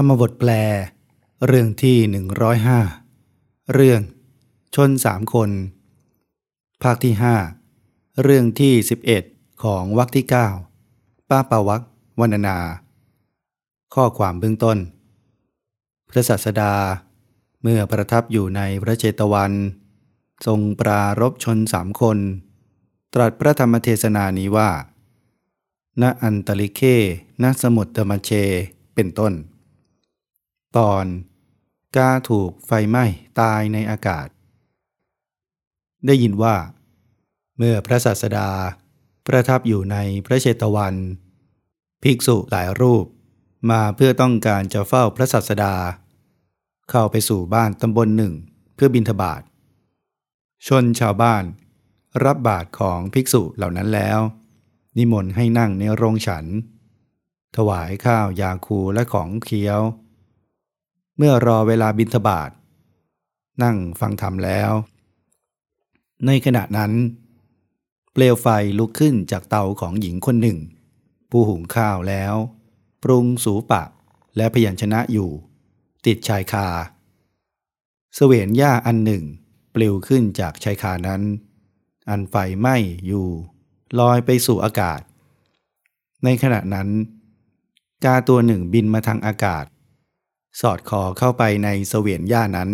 รรมบทแปล เรื่องที่ 105 เรื่องชนสามคน ภาคที่ 5 เรื่องที่ 11 ของวรรคที่ 9 ป้าปาวักวรรณนา ข้อความเบื้องต้น พระศาสดา เมื่อประทับอยู่ในพระเจตวัน ทรงปรารบชนสามคน ตรัสพระธรรมเทศนานี้ว่าณอันตลิเคณสมุทรมเช เป็นต้น ตอนกาถูกไฟไหม้ตายในอากาศ ได้ยินว่า เมื่อพระศาสดาประทับอยู่ในพระเชตวัน ภิกษุหลายรูปมาเพื่อต้องการจะเฝ้าพระศาสดา เข้าไปสู่บ้านตำบลหนึ่งเพื่อบิณฑบาตชนชาวบ้าน รับบาตรของภิกษุเหล่านั้นแล้ว นิมนต์ให้นั่งในโรงฉัน ถวายข้าวยาคูและของเคี้ยว เมื่อรอเวลาบิณฑบาตนั่งฟังธรรมแล้ว ในขณะนั้น เปลวไฟลุกขึ้นจากเตาของหญิงคนหนึ่ง ผู้หุงข้าวแล้ว ปรุงสูปะและพยัญชนะอยู่ ติดชายคาเสวียนหญ้าอันหนึ่ง ปลิวขึ้นจากชายคานั้น อันไฟไหม้อยู่ ลอยไปสู่อากาศ ในขณะนั้น กาตัวหนึ่งบินมาทางอากาศ สอดคอเข้าไปในเสวียนหญ้านั้น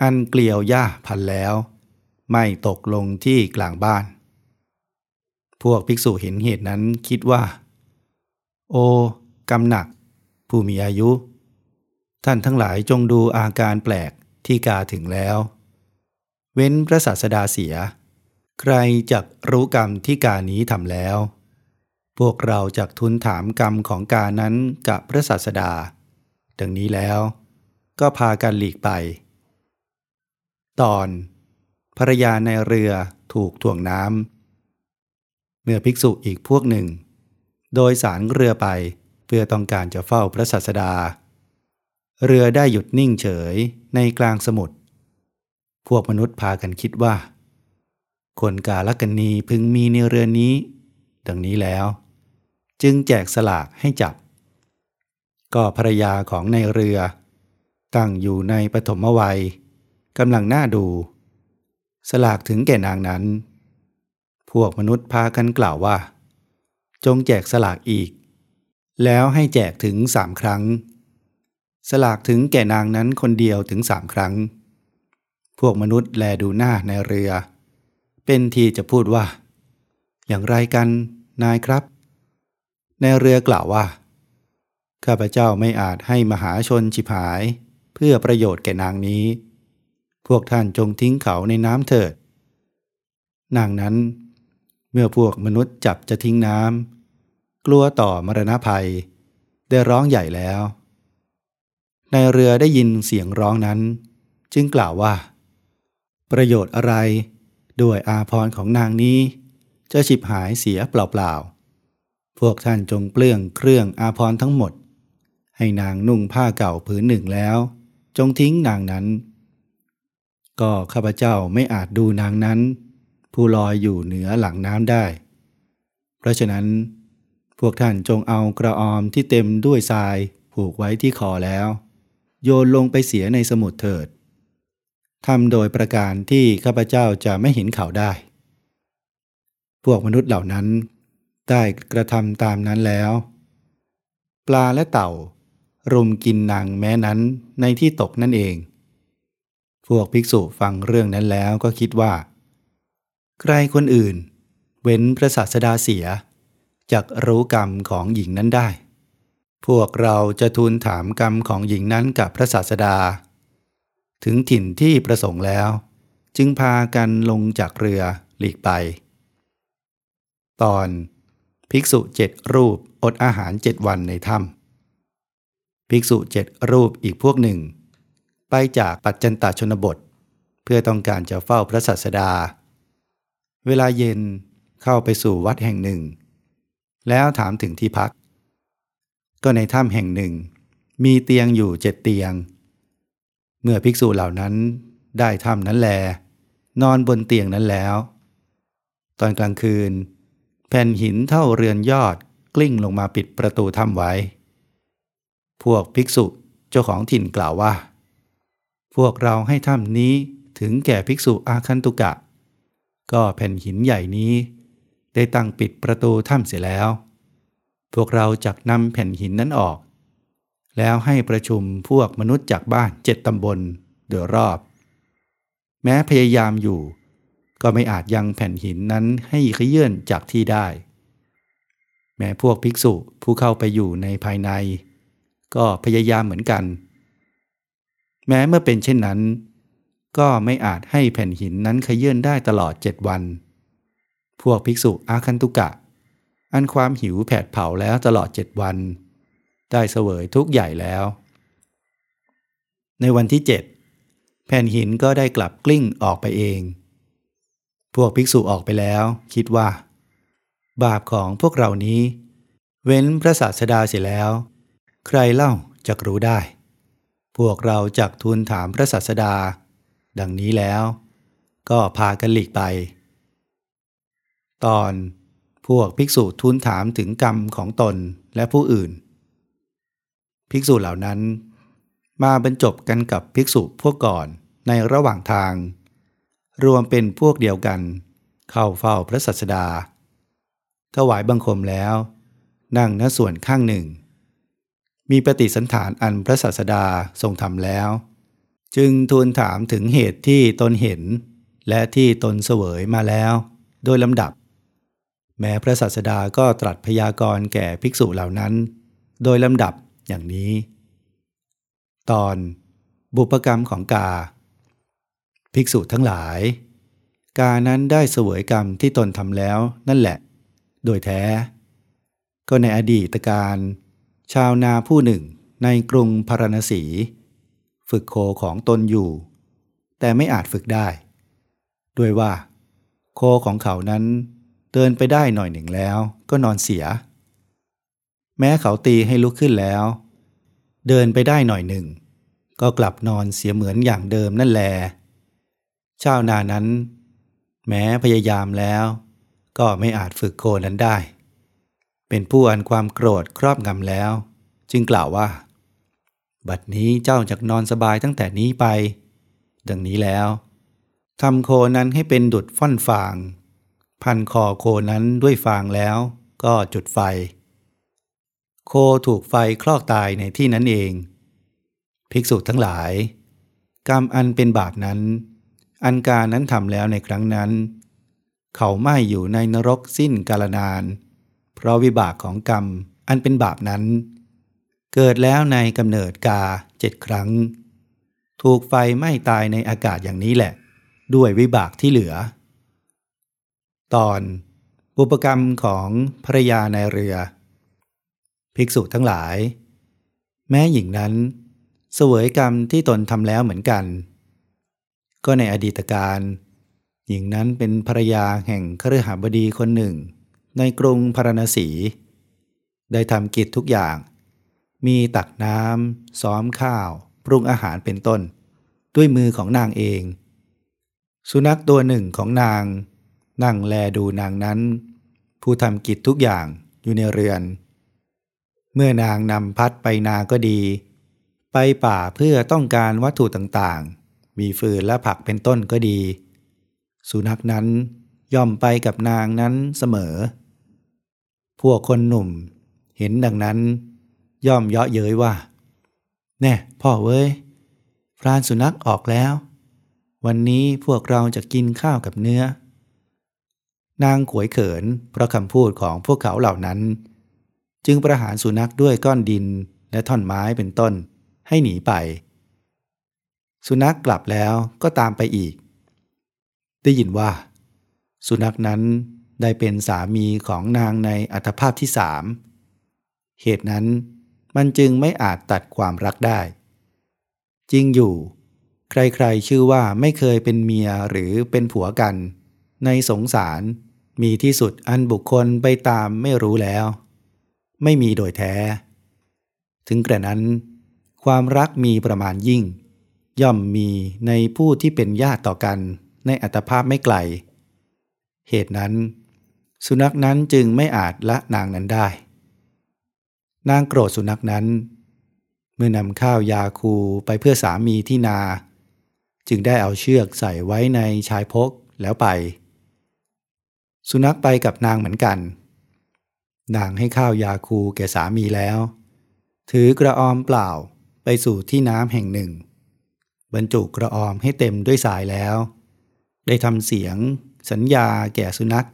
อันเกลียวหญ้าพันแล้ว ไม่ตกลงที่กลางบ้าน พวกภิกษุเห็นเหตุนั้นคิดว่า โอ กำหนัก ผู้มีอายุ ท่านทั้งหลายจงดูอาการแปลกที่กาถึงแล้ว เว้นพระศาสดาเสีย ใครจักรู้กรรมที่กานี้ทำแล้ว พวกเราจักทุนถามกรรมของกานั้นกับพระศาสดา ดังนี้แล้วก็พากันหลีกไป ตอนภรรยาในเรือถูกถ่วงน้ำเมื่อภิกษุอีกพวกหนึ่ง โดยสารเรือไปเพื่อต้องการจะเฝ้าพระศาสดา เรือได้หยุดนิ่งเฉยในกลางสมุทรพวกมนุษย์พากันคิดว่า คนกาลกันนีพึงมีในเรือนี้ ดังนี้แล้ว จึงแจกสลากให้จับ ก็ภรรยาของในเรือ ตั้งอยู่ในปฐมวัยกำลังน่าดู สลากถึงแก่นางนั้น พวกมนุษย์พากันกล่าวว่า จงแจกสลากอีก แล้วให้แจกถึงสามครั้ง สลากถึงแก่นางนั้นคนเดียวถึงสามครั้ง พวกมนุษย์แลดูหน้าในเรือ เป็นทีจะพูดว่า อย่างไรกันนายครับ ในเรือกล่าวว่า ข้าพเจ้าไม่อาจให้มหาชนฉิบหาย เพื่อประโยชน์แก่นางนี้ พวกท่านจงทิ้งเขาในน้ำเถิด นางนั้น เมื่อพวกมนุษย์จับจะทิ้งน้ำกลัวต่อมรณภัย ได้ร้องใหญ่แล้ว ในเรือได้ยินเสียงร้องนั้น จึงกล่าวว่า ประโยชน์อะไร ด้วยอาพรของนางนี้ จะฉิบหายเสียเปล่าๆพวกท่านจงเปลื้องเครื่องอาพรทั้งหมด ให้นางนุ่งผ้าเก่าผืนหนึ่งแล้ว จงทิ้งนางนั้น ก็ข้าพเจ้าไม่อาจดูนางนั้น ผู้ลอยอยู่เหนือหลังน้ำได้ เพราะฉะนั้น พวกท่านจงเอากระออมที่เต็มด้วยทรายผูกไว้ที่คอแล้ว โยนลงไปเสียในสมุทรเถิดทำโดยประการที่ข้าพเจ้าจะไม่เห็นเขาได้ พวกมนุษย์เหล่านั้นได้กระทำตามนั้นแล้ว ปลาและเต่า รุมกินนางแม้นั้นในที่ตกนั่นเอง พวกภิกษุฟังเรื่องนั้นแล้วก็คิดว่า ใครคนอื่น เว้นพระศาสดาเสียจักรู้กรรมของหญิงนั้นได้ พวกเราจะทูลถามกรรมของหญิงนั้นกับพระศาสดา ถึงถิ่นที่ประสงค์แล้ว จึงพากันลงจากเรือหลีกไป ตอน ภิกษุเจ็ดรูปอดอาหารเจ็ดวันในถ้ำ ภิกษุเจ็ดรูปอีกพวกหนึ่ง ไปจากปัจจันตชนบท เพื่อต้องการจะเฝ้าพระศาสดา เวลาเย็นเข้าไปสู่วัดแห่งหนึ่ง แล้วถามถึงที่พัก ก็ในถ้ำแห่งหนึ่ง มีเตียงอยู่เจ็ดเตียง เมื่อภิกษุเหล่านั้นได้ถ้ำนั้นแล นอนบนเตียงนั้นแล้ว ตอนกลางคืน แผ่นหินเท่าเรือนยอดกลิ้งลงมาปิดประตูถ้ำไว้ พวกภิกษุเจ้าของถิ่นกล่าวว่า พวกเราให้ถ้ำนี้ถึงแก่ภิกษุอาคันตุกะ ก็แผ่นหินใหญ่นี้ ได้ตั้งปิดประตูถ้ำเสียแล้ว พวกเราจักนำแผ่นหินนั้นออก แล้วให้ประชุมพวกมนุษย์จากบ้านเจ็ดตำบลโดยรอบ แม้พยายามอยู่ ก็ไม่อาจยังแผ่นหินนั้นให้ขยื่นจากที่ได้ แม้พวกภิกษุผู้เข้าไปอยู่ในภายใน ก็พยายามเหมือนกัน แม้เมื่อเป็นเช่นนั้น ก็ไม่อาจให้แผ่นหินนั้นขยื่นได้ตลอดเจ็ดวัน พวกภิกษุอาคันตุกะ อันความหิวแผดเผาแล้วตลอดเจ็ดวัน ได้เสวยทุกใหญ่แล้ว ในวันที่เจ็ดแผ่นหินก็ได้กลับกลิ้งออกไปเอง พวกภิกษุออกไปแล้ว คิดว่า บาปของพวกเรานี้ เว้นพระศาสดาเสียแล้ว ใครเล่าจะรู้ได้ พวกเราจักทูลถามพระศาสดา ดังนี้แล้ว ก็พากันหลีกไป ตอนพวกภิกษุทูลถามถึงกรรมของตนและผู้อื่น ภิกษุเหล่านั้น มาบรรจบกันกับภิกษุพวกก่อนในระหว่างทาง รวมเป็นพวกเดียวกัน เข้าเฝ้าพระสัสดาถวายบังคมแล้ว นั่งณส่วนข้างหนึ่ง มีปฏิสันฐานอันพระสัสดาทรงทำแล้ว จึงทูลถามถึงเหตุที่ตนเห็น และที่ตนเสวยมาแล้ว โดยลำดับ แม้พระสัสดาก็ตรัสพยากรณ์แก่ภิกษุเหล่านั้น โดยลำดับอย่างนี้ ตอนบุพกรรมของกา ภิกษุทั้งหลาย กานั้นได้เสวยกรรมที่ตนทำแล้วนั่นแหละ โดยแท้ ก็ในอดีตการ ชาวนาผู้หนึ่งในกรุงพาราณสี ฝึกโคของตนอยู่ แต่ไม่อาจฝึกได้ ด้วยว่า โคของเขานั้นเดินไปได้หน่อยหนึ่งแล้วก็นอนเสีย แม้เขาตีให้ลุกขึ้นแล้ว เดินไปได้หน่อยหนึ่ง ก็กลับนอนเสียเหมือนอย่างเดิมนั่นแลชาวนานั้น แม้พยายามแล้ว ก็ไม่อาจฝึกโคนั้นได้ เป็นผู้อันความโกรธครอบงำแล้ว จึงกล่าวว่า บัดนี้เจ้าจะนอนสบายตั้งแต่นี้ไป ดังนี้แล้วทำโคนั้นให้เป็นดุดฟ่อนฟาง พันคอโคนั้นด้วยฟางแล้วก็จุดไฟ โคถูกไฟคลอกตายในที่นั้นเอง ภิกษุทั้งหลาย กรรมอันเป็นบาปนั้น อันการนั้นทำแล้วในครั้งนั้น เขาไม่อยู่ในนรกสิ้นกาลนาน เพราะวิบากของกรรมอันเป็นบาปนั้น เกิดแล้วในกำเนิดกาเจ็ดครั้ง ถูกไฟไหม้ตายในอากาศอย่างนี้แหละ ด้วยวิบากที่เหลือ ตอนบุปกรรมของภรยาในเรือ ภิกษุทั้งหลาย แม้หญิงนั้น เสวยกรรมที่ตนทำแล้วเหมือนกัน ก็ในอดีตการหญิงนั้นเป็นภรยาแห่งคฤหบดีคนหนึ่ง ในกรุงพาราณสี ได้ทำกิจทุกอย่าง มีตักน้ำซ้อมข้าว ปรุงอาหารเป็นต้น ด้วยมือของนางเอง สุนัขตัวหนึ่งของนาง นั่งแลดูนางนั้น ผู้ทำกิจทุกอย่างอยู่ในเรือน เมื่อนางนำพัดไปนาก็ดี ไปป่าเพื่อต้องการวัตถุต่างๆ มีฟืนและผักเป็นต้นก็ดี สุนัขนั้นย่อมไปกับนางนั้นเสมอ วกคนหนุ่ม เห็นดังนั้น ย่อมเยาะเย้ยว่า แน่พ่อเว้ย พรานสุนัขออกแล้ว วันนี้พวกเราจะกินข้าวกับเนื้อ นางขวยเขินเพราะคำพูดของพวกเขาเหล่านั้น จึงประหารสุนัขด้วยก้อนดินและท่อนไม้เป็นต้นให้หนีไป สุนัขกลับแล้วก็ตามไปอีก ได้ยินว่า สุนัขนั้น ได้เป็นสามีของนางในอัตภาพที่สามเหตุนั้นมันจึงไม่อาจตัดความรักได้ จริงอยู่ ใครๆชื่อว่าไม่เคยเป็นเมียหรือเป็นผัวกัน ในสงสารมีที่สุดอันบุคคลไปตามไม่รู้แล้ว ไม่มีโดยแท้ ถึงกระนั้น ความรักมีประมาณยิ่ง ย่อมมีในผู้ที่เป็นญาติต่อกันในอัตภาพไม่ไกล เหตุนั้น สุนัขนั้นจึงไม่อาจละนางนั้นได้ นางโกรธสุนัขนั้น เมื่อนำข้าวยาคูไปเพื่อสามีที่นา จึงได้เอาเชือกใส่ไว้ในชายพกแล้วไป สุนัขไปกับนางเหมือนกัน นางให้ข้าวยาคูแก่สามีแล้ว ถือกระออมเปล่าไปสู่ที่น้ำแห่งหนึ่ง บรรจุกระออมให้เต็มด้วยสายแล้ว ได้ทำเสียงสัญญาแก่สุนัข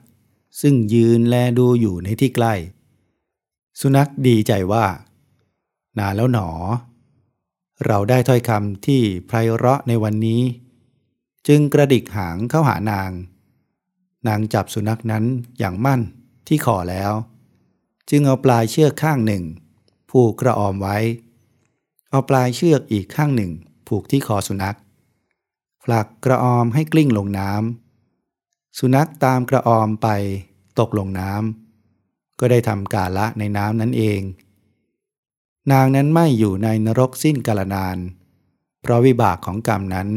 ซึ่งยืนแลดูอยู่ในที่ใกล้ สุนัขดีใจว่า นานแล้วหนอ เราได้ถ้อยคำที่ไพเราะในวันนี้ จึงกระดิกหางเข้าหานาง นางจับสุนัขนั้นอย่างมั่นที่คอแล้ว จึงเอาปลายเชือกข้างหนึ่ง ผูกกระออมไว้ เอาปลายเชือกอีกข้างหนึ่ง ผูกที่คอสุนัขผลักกระออมให้กลิ้งลงน้ำ สุนัขตามกระออมไปตกลงน้ำก็ได้ทำกาละในน้ำนั้นเอง นางนั้นไม่อยู่ในนรกสิ้นกาลนาน เพราะวิบากของกรรมนั้น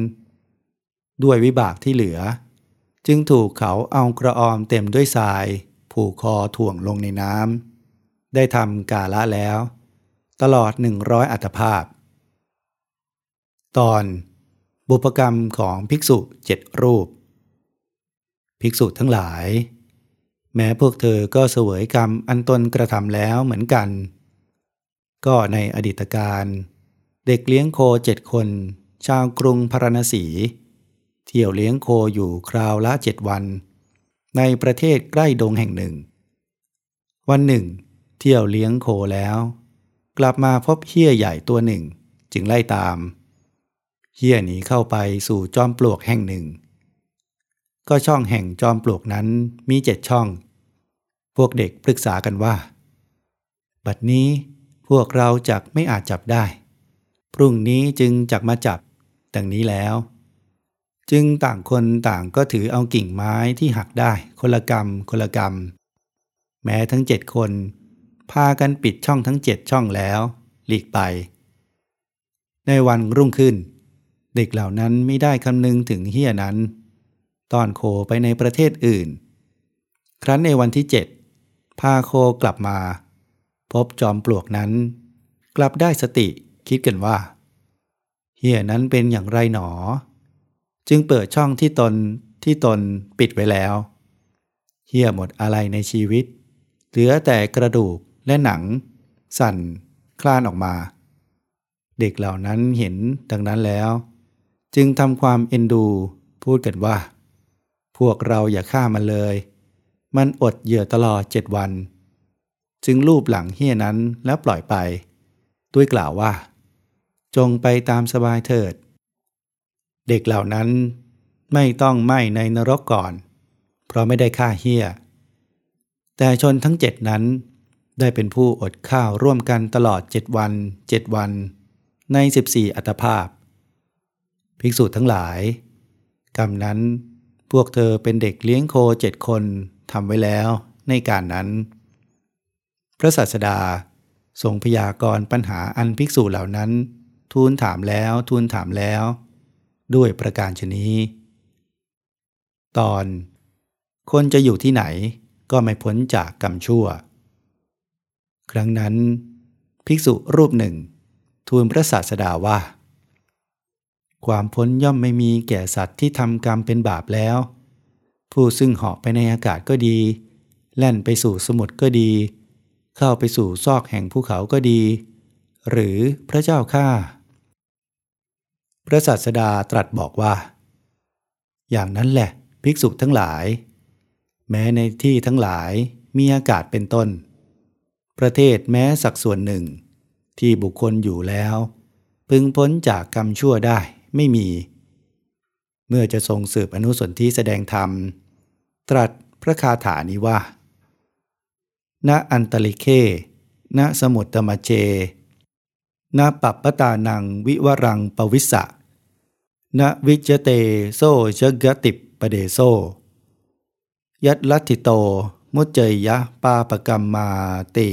ด้วยวิบากที่เหลือ จึงถูกเขาเอากระออมเต็มด้วยทราย ผูกคอถ่วงลงในน้ำได้ทำกาละแล้ว ตลอดหนึ่งร้อยอัตภาพ ตอน บุพกรรมของภิกษุเจ็ดรูป ภิกษุทั้งหลาย แม้พวกเธอก็เสวยกรรมอันตนกระทำแล้วเหมือนกัน ก็ในอดีตการเด็กเลี้ยงโคเจ็ดคน ชาวกรุงพาราณสี เที่ยวเลี้ยงโคอยู่คราวละเจ็ดวัน ในประเทศใกล้ดงแห่งหนึ่ง วันหนึ่ง เที่ยวเลี้ยงโคแล้ว กลับมาพบเฮี้ยใหญ่ตัวหนึ่ง จึงไล่ตามเฮี้ยหนีเข้าไปสู่จอมปลวกแห่งหนึ่ง ก็ช่องแห่งจอมปลวกนั้นมีเจ็ดช่อง พวกเด็กปรึกษากันว่า บัดนี้พวกเราจักไม่อาจจับได้ พรุ่งนี้จึงจักมาจับดังนี้แล้ว จึงต่างคนต่างก็ถือเอากิ่งไม้ที่หักได้คนละกรรมคนละกรรม แม้ทั้งเจ็ดคน พากันปิดช่องทั้งเจ็ดช่องแล้ว หลีกไป ในวันรุ่งขึ้น เด็กเหล่านั้นไม่ได้คำนึงถึงเฮียนั้น ตอนโคไปในประเทศอื่น ครั้นในวันที่เจ็ดพาโคกลับมา พบจอมปลวกนั้น กลับได้สติคิดกันว่า เฮียนั้นเป็นอย่างไรหนอ จึงเปิดช่องที่ตนที่ตนปิดไว้แล้ว เฮียหมดอะไรในชีวิต เหลือแต่กระดูกและหนัง สั่น คลานออกมา เด็กเหล่านั้นเห็นดังนั้นแล้ว จึงทำความเอ็นดูพูดกันว่า พวกเราอย่าฆ่ามันเลย มันอดเหยื่อตลอดเจ็ดวัน จึงลูบหลังเฮียนั้นแล้วปล่อยไป ด้วยกล่าวว่า จงไปตามสบายเถิด เด็กเหล่านั้นไม่ต้องไหมในนรกก่อน เพราะไม่ได้ฆ่าเฮียแต่ชนทั้งเจ็ดนั้น ได้เป็นผู้อดข้าวร่วมกันตลอดเจ็ดวันเจ็ดวัน ในสิบสี่อัตภาพ ภิกษุทั้งหลาย กรรมนั้น พวกเธอเป็นเด็กเลี้ยงโคเจ็ดคนทำไว้แล้วในการนั้น พระศาสดาทรงพยากรณ์ปัญหาอันภิกษุเหล่านั้น ทูลถามแล้วทูลถามแล้ว ด้วยประการชนี้ ตอน คนจะอยู่ที่ไหนก็ไม่พ้นจากกรรมชั่ว ครั้งนั้น ภิกษุรูปหนึ่ง ทูลพระศาสดาว่า ความพ้นย่อมไม่มีแก่สัตว์ที่ทำกรรมเป็นบาปแล้ว ผู้ซึ่งเหาะไปในอากาศก็ดี แล่นไปสู่สมุทรก็ดี เข้าไปสู่ซอกแห่งภูเขาก็ดี หรือพระเจ้าข้าพระสัสดาตรัสบอกว่า อย่างนั้นแหละ ภิกษุทั้งหลาย แม้ในที่ทั้งหลายมีอากาศเป็นต้น ประเทศแม้สักส่วนหนึ่ง ที่บุคคลอยู่แล้ว พึงพ้นจากกรรมชั่วได้ ไม่มี เมื่อจะทรงสืบอนุสนที่แสดงธรรม ตรัสพระคาถานี้ว่า นะ อันตะลิกเข นะ สะมุททะมัชเฌ นะ ปัพพะตานังวิวะรัง ปะวิสสะ นะ วิชชะเตโส ชะคะติปปะเทโส ยัตถัฏฐิโต มุจเจยยะปาปะกัมมาติ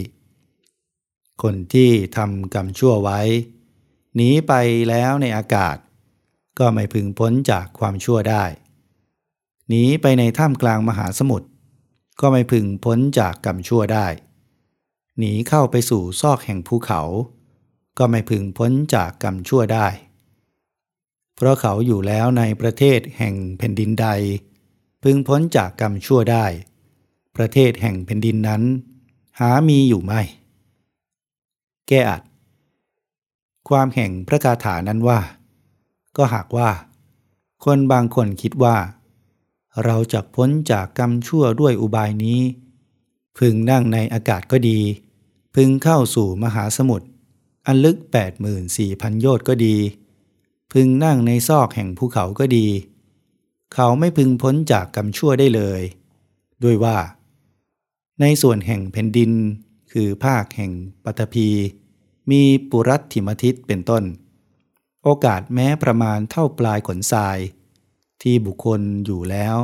คนที่ทำกรรมชั่วไว้ หนีไปแล้วในอากาศ ก็ไม่พึงพ้นจากความชั่วได้หนีไปในถ้ำกลางมหาสมุทรก็ไม่พึงพ้นจากกรรมชั่วได้หนีเข้าไปสู่ซอกแห่งภูเขา ก็ไม่พึงพ้นจากกรรมชั่วได้ เพราะเขาอยู่แล้วในประเทศแห่งแผ่นดินใด พึงพ้นจากกรรมชั่วได้ ประเทศแห่งแผ่นดินนั้น หามีอยู่ไม่ แก้อัด ความแห่งพระคาถานั้นว่า ก็หากว่า คนบางคนคิดว่า เราจะพ้นจากกรรมชั่วด้วยอุบายนี้ พึงนั่งในอากาศก็ดี พึงเข้าสู่มหาสมุทรอันลึก 84,000 โยชน์ก็ดี พึงนั่งในซอกแห่งภูเขาก็ดี เขาไม่พึงพ้นจากกรรมชั่วได้เลย ด้วยว่า ในส่วนแห่งแผ่นดิน คือภาคแห่งปัตภีมีปุรัตถิมทิตเป็นต้น โอกาสแม้ประมาณเท่าปลายขนทราย ที่บุคคลอยู่แล้ว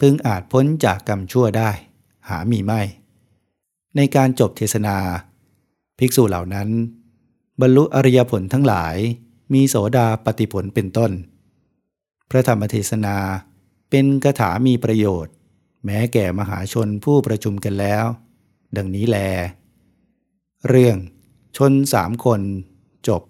พึงอาจพ้นจากกรรมชั่วได้ หามีไม่ ในการจบเทศนา ภิกษุเหล่านั้น บรรลุอริยผลทั้งหลาย มีโสดาปฏิผลเป็นต้น พระธรรมเทศนาเป็นคาถามีประโยชน์ แม้แก่มหาชนผู้ประชุมกันแล้ว ดังนี้แล เรื่องชนสามคนจบ